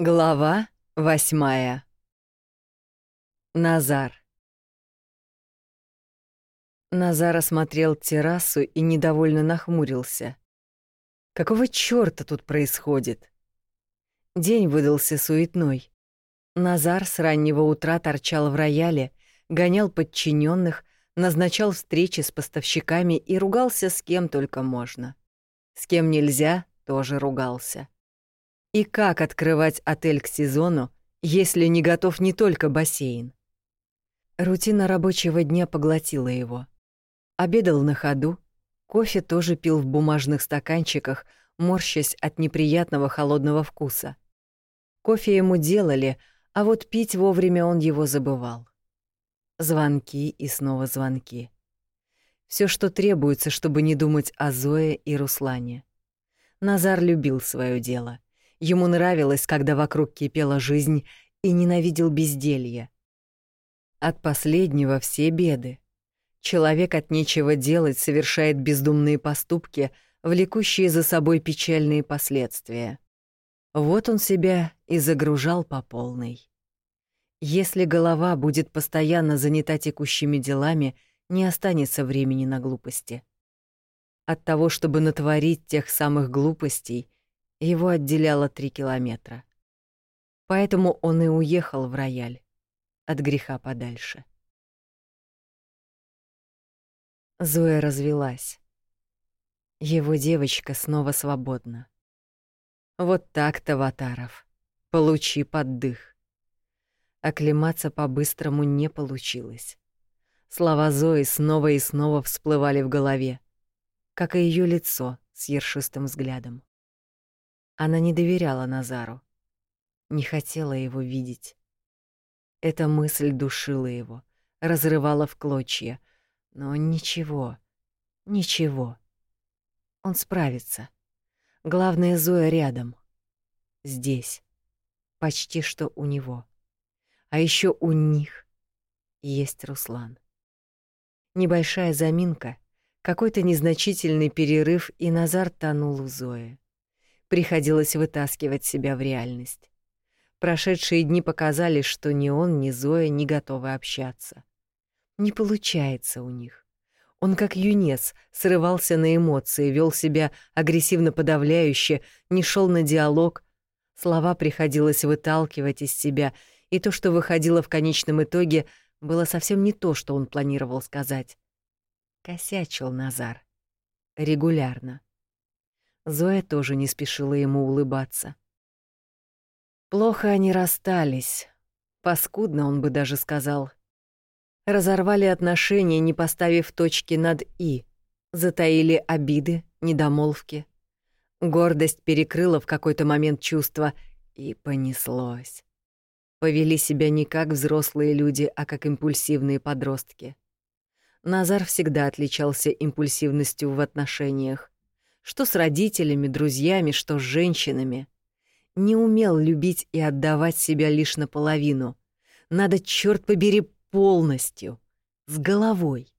Глава восьмая. Назар. Назар осмотрел террасу и недовольно нахмурился. Какого чёрта тут происходит? День выдался суетной. Назар с раннего утра торчал в рояле, гонял подчиненных, назначал встречи с поставщиками и ругался с кем только можно. С кем нельзя, тоже ругался. И как открывать отель к сезону, если не готов не только бассейн? Рутина рабочего дня поглотила его. Обедал на ходу, кофе тоже пил в бумажных стаканчиках, морщась от неприятного холодного вкуса. Кофе ему делали, а вот пить вовремя он его забывал. Звонки и снова звонки. Все, что требуется, чтобы не думать о Зое и Руслане. Назар любил свое дело — Ему нравилось, когда вокруг кипела жизнь, и ненавидел безделье. От последнего все беды. Человек от нечего делать совершает бездумные поступки, влекущие за собой печальные последствия. Вот он себя и загружал по полной. Если голова будет постоянно занята текущими делами, не останется времени на глупости. От того, чтобы натворить тех самых глупостей, его отделяло три километра. Поэтому он и уехал в рояль, от греха подальше. Зоя развелась. Его девочка снова свободна. Вот так-то, Ватаров. Получи поддых. Оклематься по-быстрому не получилось. Слова Зои снова и снова всплывали в голове, как и ее лицо с ершистым взглядом. Она не доверяла Назару, не хотела его видеть. Эта мысль душила его, разрывала в клочья. Но ничего, ничего. Он справится. Главное, Зоя рядом. Здесь. Почти что у него. А еще у них есть Руслан. Небольшая заминка, какой-то незначительный перерыв, и Назар тонул в Зое. Приходилось вытаскивать себя в реальность. Прошедшие дни показали, что ни он, ни Зоя не готовы общаться. Не получается у них. Он как юнец, срывался на эмоции, вел себя агрессивно-подавляюще, не шел на диалог. Слова приходилось выталкивать из себя, и то, что выходило в конечном итоге, было совсем не то, что он планировал сказать. Косячил Назар. Регулярно. Зоя тоже не спешила ему улыбаться. Плохо они расстались. Паскудно он бы даже сказал. Разорвали отношения, не поставив точки над «и». Затаили обиды, недомолвки. Гордость перекрыла в какой-то момент чувства, и понеслось. Повели себя не как взрослые люди, а как импульсивные подростки. Назар всегда отличался импульсивностью в отношениях что с родителями, друзьями, что с женщинами. Не умел любить и отдавать себя лишь наполовину. Надо, черт побери, полностью, с головой.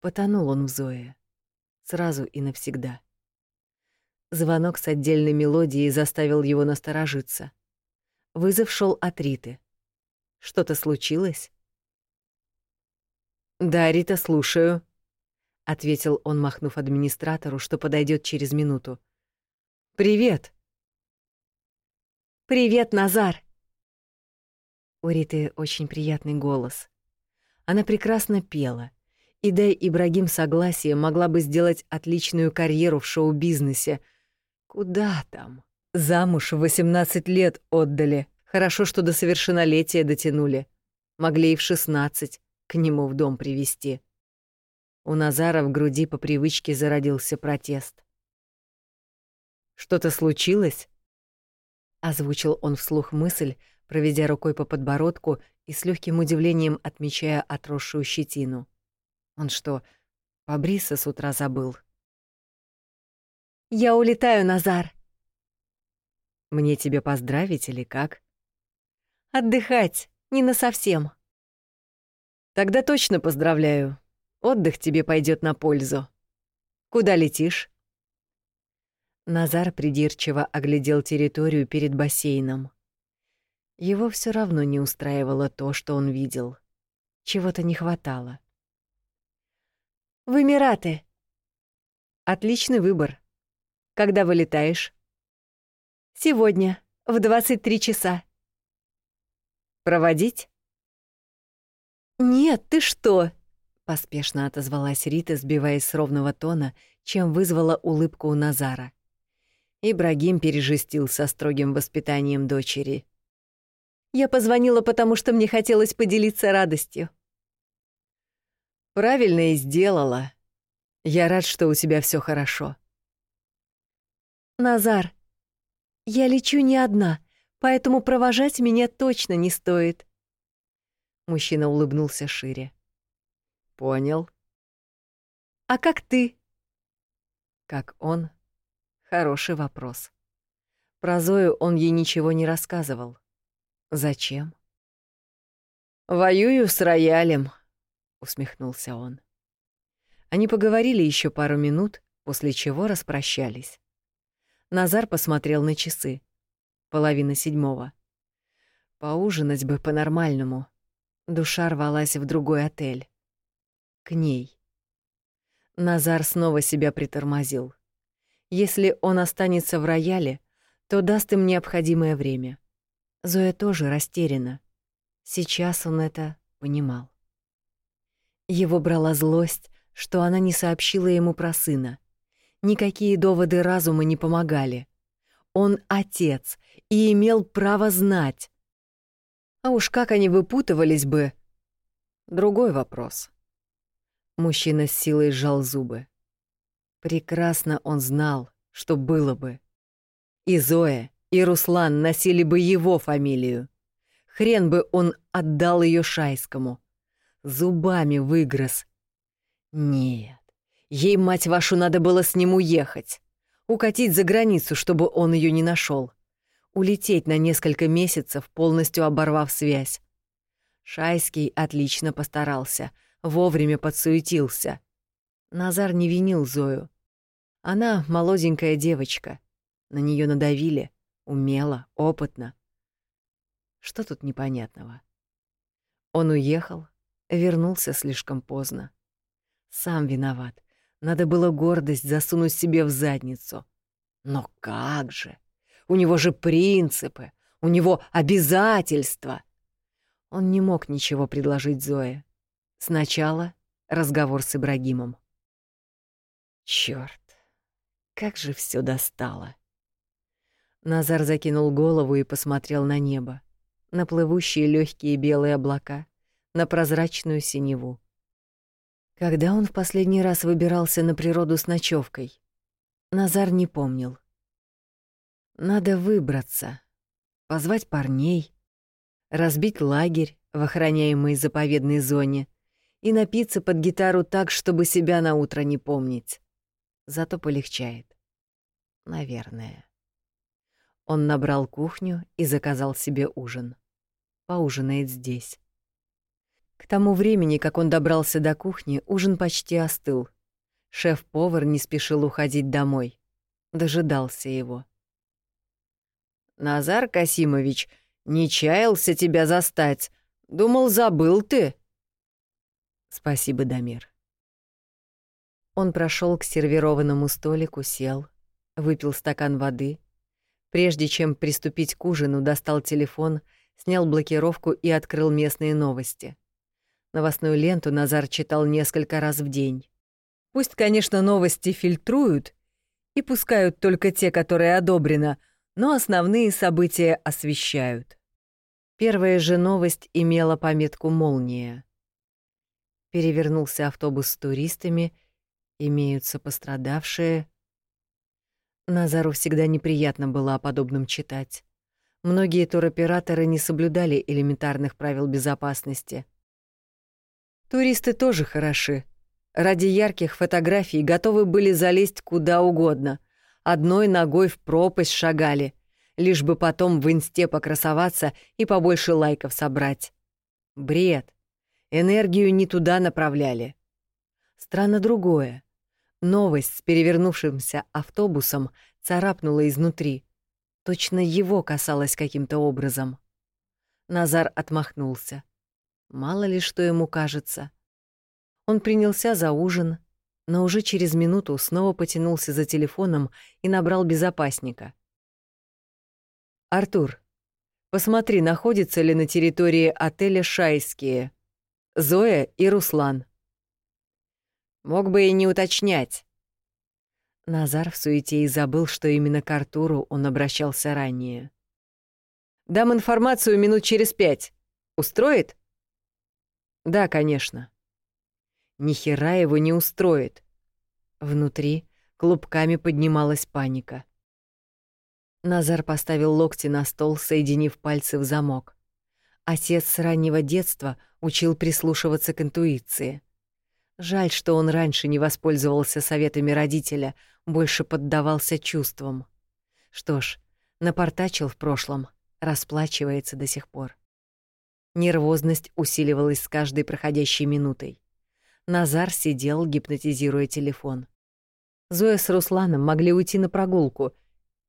Потонул он в Зое. Сразу и навсегда. Звонок с отдельной мелодией заставил его насторожиться. Вызов шел от Риты. Что-то случилось? «Да, Рита, слушаю», ответил он, махнув администратору, что подойдет через минуту. Привет. Привет, Назар. У Риты очень приятный голос. Она прекрасно пела. И дай Ибрагим согласие, могла бы сделать отличную карьеру в шоу-бизнесе. Куда там? Замуж в 18 лет отдали. Хорошо, что до совершеннолетия дотянули. Могли и в 16 к нему в дом привести. У Назара в груди по привычке зародился протест. «Что-то случилось?» Озвучил он вслух мысль, проведя рукой по подбородку и с легким удивлением отмечая отросшую щетину. Он что, побриться с утра забыл? «Я улетаю, Назар!» «Мне тебе поздравить или как?» «Отдыхать, не насовсем». «Тогда точно поздравляю. Отдых тебе пойдет на пользу. Куда летишь? Назар придирчиво оглядел территорию перед бассейном. Его все равно не устраивало то, что он видел. Чего-то не хватало. «В Эмираты!» «Отличный выбор. Когда вылетаешь?» «Сегодня, в 23 часа». «Проводить?» «Нет, ты что?» — поспешно отозвалась Рита, сбиваясь с ровного тона, чем вызвала улыбку у Назара. Ибрагим пережестил со строгим воспитанием дочери. «Я позвонила, потому что мне хотелось поделиться радостью». «Правильно и сделала. Я рад, что у тебя все хорошо». «Назар, я лечу не одна, поэтому провожать меня точно не стоит», Мужчина улыбнулся шире. Понял. А как ты? Как он? Хороший вопрос. Про Зою он ей ничего не рассказывал. Зачем? Воюю с роялем, усмехнулся он. Они поговорили еще пару минут, после чего распрощались. Назар посмотрел на часы. Половина седьмого. Поужинать бы по-нормальному. Душа рвалась в другой отель. К ней. Назар снова себя притормозил. Если он останется в рояле, то даст им необходимое время. Зоя тоже растеряна. Сейчас он это понимал. Его брала злость, что она не сообщила ему про сына. Никакие доводы разума не помогали. Он отец и имел право знать. А уж как они выпутывались бы... Другой вопрос. Мужчина с силой сжал зубы. Прекрасно он знал, что было бы. И Зоя, и Руслан носили бы его фамилию. Хрен бы он отдал ее Шайскому. Зубами выгрыз. Нет, ей, мать вашу, надо было с ним уехать. Укатить за границу, чтобы он ее не нашел улететь на несколько месяцев, полностью оборвав связь. Шайский отлично постарался, вовремя подсуетился. Назар не винил Зою. Она молоденькая девочка. На нее надавили, умело, опытно. Что тут непонятного? Он уехал, вернулся слишком поздно. Сам виноват. Надо было гордость засунуть себе в задницу. Но как же? У него же принципы, у него обязательства. Он не мог ничего предложить Зое. Сначала разговор с Ибрагимом. Чёрт, как же всё достало. Назар закинул голову и посмотрел на небо, на плывущие лёгкие белые облака, на прозрачную синеву. Когда он в последний раз выбирался на природу с ночевкой, Назар не помнил. Надо выбраться, позвать парней, разбить лагерь в охраняемой заповедной зоне и напиться под гитару так, чтобы себя на утро не помнить. Зато полегчает. Наверное. Он набрал кухню и заказал себе ужин. Поужинает здесь. К тому времени, как он добрался до кухни, ужин почти остыл. Шеф-повар не спешил уходить домой. Дожидался его. Назар Касимович, не чаялся тебя застать. Думал, забыл ты. Спасибо, Дамир. Он прошел к сервированному столику, сел, выпил стакан воды. Прежде чем приступить к ужину, достал телефон, снял блокировку и открыл местные новости. Новостную ленту Назар читал несколько раз в день. Пусть, конечно, новости фильтруют и пускают только те, которые одобрено — но основные события освещают. Первая же новость имела пометку «Молния». Перевернулся автобус с туристами, имеются пострадавшие. Назару всегда неприятно было о подобном читать. Многие туроператоры не соблюдали элементарных правил безопасности. Туристы тоже хороши. Ради ярких фотографий готовы были залезть куда угодно, одной ногой в пропасть шагали, лишь бы потом в инсте покрасоваться и побольше лайков собрать. Бред. Энергию не туда направляли. Странно другое. Новость с перевернувшимся автобусом царапнуло изнутри. Точно его касалось каким-то образом. Назар отмахнулся. Мало ли что ему кажется. Он принялся за ужин, но уже через минуту снова потянулся за телефоном и набрал безопасника. «Артур, посмотри, находится ли на территории отеля «Шайские» Зоя и Руслан». «Мог бы и не уточнять». Назар в суете и забыл, что именно к Артуру он обращался ранее. «Дам информацию минут через пять. Устроит?» «Да, конечно». Ни хера его не устроит. Внутри клубками поднималась паника. Назар поставил локти на стол, соединив пальцы в замок. Отец с раннего детства учил прислушиваться к интуиции. Жаль, что он раньше не воспользовался советами родителя, больше поддавался чувствам. Что ж, напортачил в прошлом, расплачивается до сих пор. Нервозность усиливалась с каждой проходящей минутой. Назар сидел, гипнотизируя телефон. Зоя с Русланом могли уйти на прогулку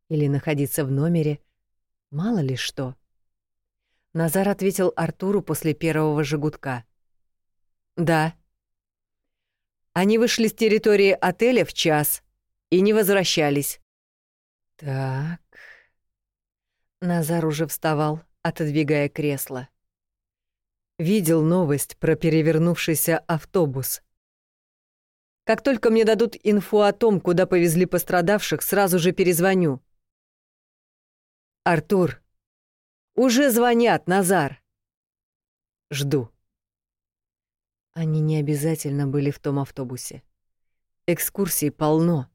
или находиться в номере. Мало ли что. Назар ответил Артуру после первого жигутка. «Да». Они вышли с территории отеля в час и не возвращались. «Так...» Назар уже вставал, отодвигая кресло видел новость про перевернувшийся автобус. Как только мне дадут инфу о том, куда повезли пострадавших, сразу же перезвоню. Артур. Уже звонят, Назар. Жду. Они не обязательно были в том автобусе. Экскурсий полно.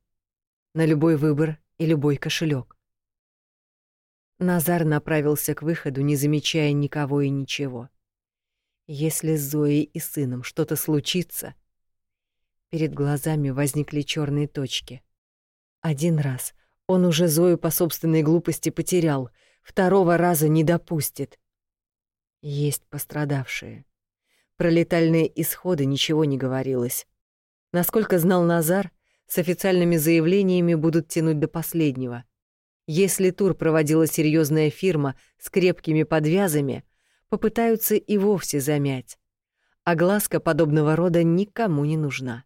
На любой выбор и любой кошелек. Назар направился к выходу, не замечая никого и ничего. Если с Зоей и сыном что-то случится... Перед глазами возникли черные точки. Один раз он уже Зою по собственной глупости потерял, второго раза не допустит. Есть пострадавшие. Про летальные исходы ничего не говорилось. Насколько знал Назар, с официальными заявлениями будут тянуть до последнего. Если тур проводила серьезная фирма с крепкими подвязами, попытаются и вовсе замять. А глазка подобного рода никому не нужна.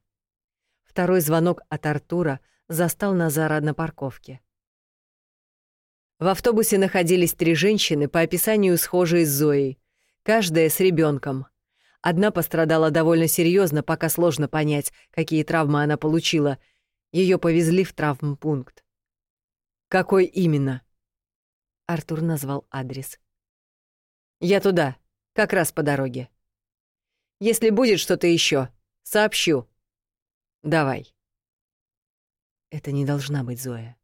Второй звонок от Артура застал Назара на парковке. В автобусе находились три женщины, по описанию схожие с Зоей, каждая с ребенком. Одна пострадала довольно серьезно, пока сложно понять, какие травмы она получила. Ее повезли в травмпункт. Какой именно? Артур назвал адрес. Я туда, как раз по дороге. Если будет что-то еще, сообщу. Давай. Это не должна быть Зоя.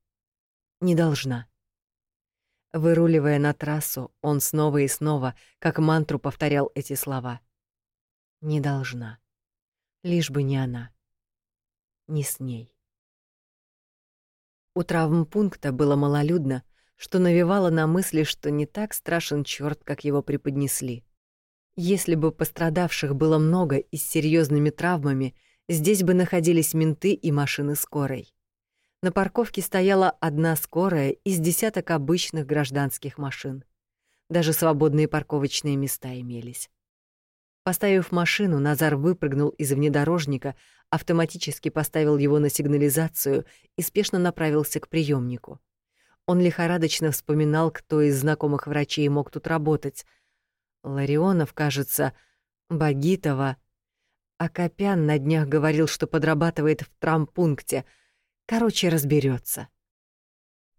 Не должна. Выруливая на трассу, он снова и снова, как мантру, повторял эти слова. Не должна. Лишь бы не она. Не с ней. У травмпункта было малолюдно, что навевало на мысли, что не так страшен черт, как его преподнесли. Если бы пострадавших было много и с серьезными травмами, здесь бы находились менты и машины скорой. На парковке стояла одна скорая из десяток обычных гражданских машин. Даже свободные парковочные места имелись. Поставив машину, Назар выпрыгнул из внедорожника, автоматически поставил его на сигнализацию и спешно направился к приемнику. Он лихорадочно вспоминал, кто из знакомых врачей мог тут работать. Ларионов, кажется, Багитова. А Копян на днях говорил, что подрабатывает в травмпункте. Короче, разберется.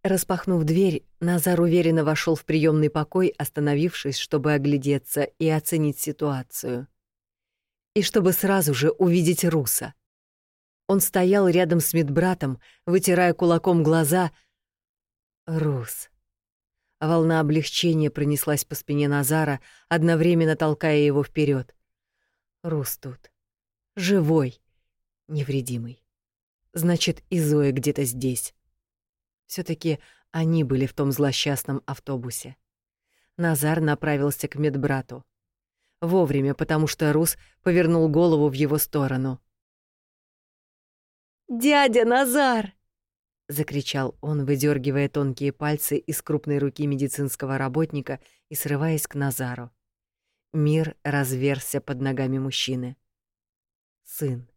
Распахнув дверь, Назар уверенно вошел в приемный покой, остановившись, чтобы оглядеться и оценить ситуацию. И чтобы сразу же увидеть Руса. Он стоял рядом с медбратом, вытирая кулаком глаза — Рус. Волна облегчения пронеслась по спине Назара, одновременно толкая его вперед. Рус тут. Живой. Невредимый. Значит, и Зоя где-то здесь. все таки они были в том злосчастном автобусе. Назар направился к медбрату. Вовремя, потому что Рус повернул голову в его сторону. «Дядя Назар!» закричал он, выдергивая тонкие пальцы из крупной руки медицинского работника и срываясь к Назару. Мир разверся под ногами мужчины. Сын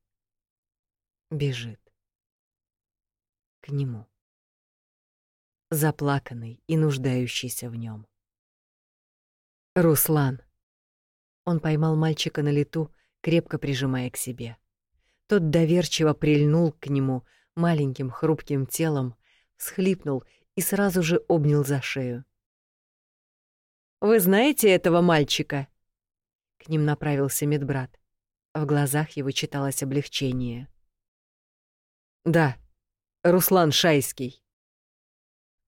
бежит к нему. Заплаканный и нуждающийся в нем. Руслан. Он поймал мальчика на лету, крепко прижимая к себе. Тот доверчиво прильнул к нему маленьким хрупким телом, всхлипнул и сразу же обнял за шею. «Вы знаете этого мальчика?» К ним направился медбрат. В глазах его читалось облегчение. «Да, Руслан Шайский».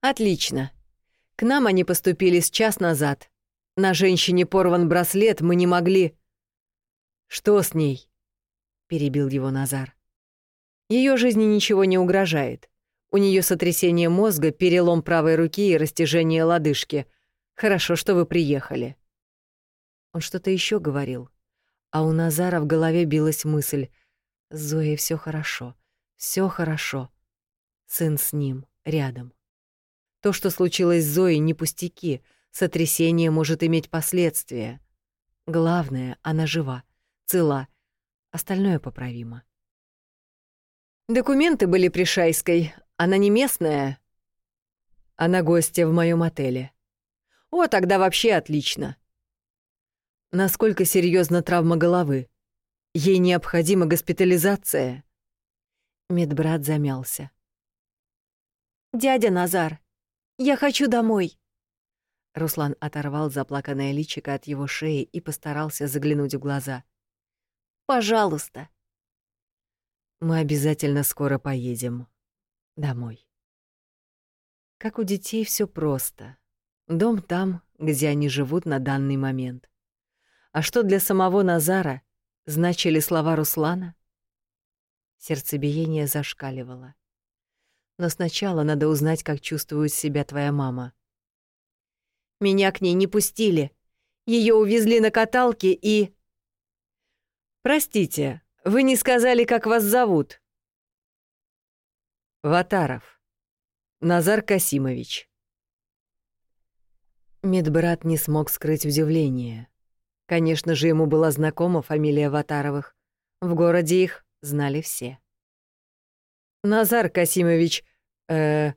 «Отлично. К нам они поступили с час назад. На женщине порван браслет, мы не могли...» «Что с ней?» перебил его Назар. Ее жизни ничего не угрожает. У нее сотрясение мозга, перелом правой руки и растяжение лодыжки. Хорошо, что вы приехали. Он что-то еще говорил, а у Назара в голове билась мысль: Зоей все хорошо, все хорошо. Сын с ним, рядом. То, что случилось с Зоей, не пустяки. Сотрясение может иметь последствия. Главное, она жива, цела Остальное поправимо. Документы были при Шайской. Она не местная. Она гостья в моем отеле. О, тогда вообще отлично. Насколько серьезна травма головы? Ей необходима госпитализация. Медбрат замялся. Дядя Назар, я хочу домой. Руслан оторвал заплаканное личико от его шеи и постарался заглянуть в глаза. Пожалуйста. Мы обязательно скоро поедем домой. Как у детей все просто. Дом там, где они живут на данный момент. А что для самого Назара значили слова Руслана? Сердцебиение зашкаливало. Но сначала надо узнать, как чувствует себя твоя мама. Меня к ней не пустили. Ее увезли на каталке и... Простите, вы не сказали, как вас зовут? Ватаров. Назар Касимович. Медбрат не смог скрыть удивление. Конечно же, ему была знакома фамилия Ватаровых. В городе их знали все. Назар Касимович, э,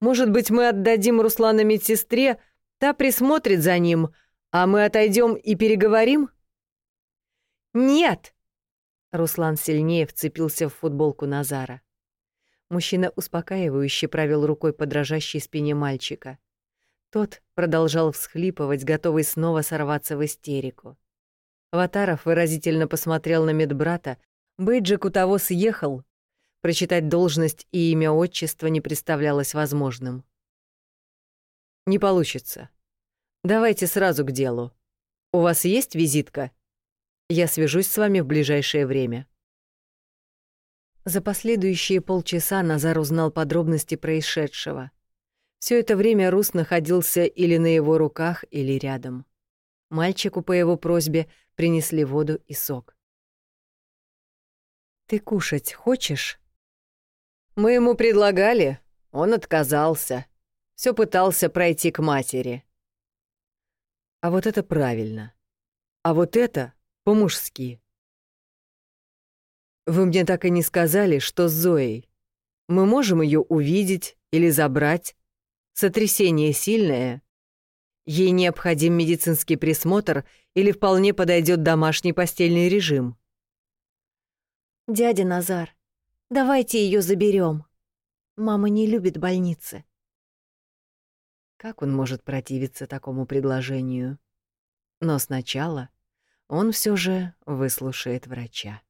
может быть, мы отдадим Руслана медсестре, та присмотрит за ним, а мы отойдем и переговорим? «Нет!» Руслан сильнее вцепился в футболку Назара. Мужчина успокаивающе провел рукой по дрожащей спине мальчика. Тот продолжал всхлипывать, готовый снова сорваться в истерику. Ватаров выразительно посмотрел на медбрата, бейджик у того съехал. Прочитать должность и имя отчества не представлялось возможным. «Не получится. Давайте сразу к делу. У вас есть визитка?» Я свяжусь с вами в ближайшее время. За последующие полчаса Назар узнал подробности происшедшего. Все это время Рус находился или на его руках, или рядом. Мальчику по его просьбе принесли воду и сок. «Ты кушать хочешь?» «Мы ему предлагали, он отказался. Все пытался пройти к матери». «А вот это правильно. А вот это по-мужски. Вы мне так и не сказали, что с Зоей. Мы можем ее увидеть или забрать. Сотрясение сильное. Ей необходим медицинский присмотр или вполне подойдет домашний постельный режим. Дядя Назар, давайте ее заберем. Мама не любит больницы. Как он может противиться такому предложению? Но сначала он все же выслушает врача.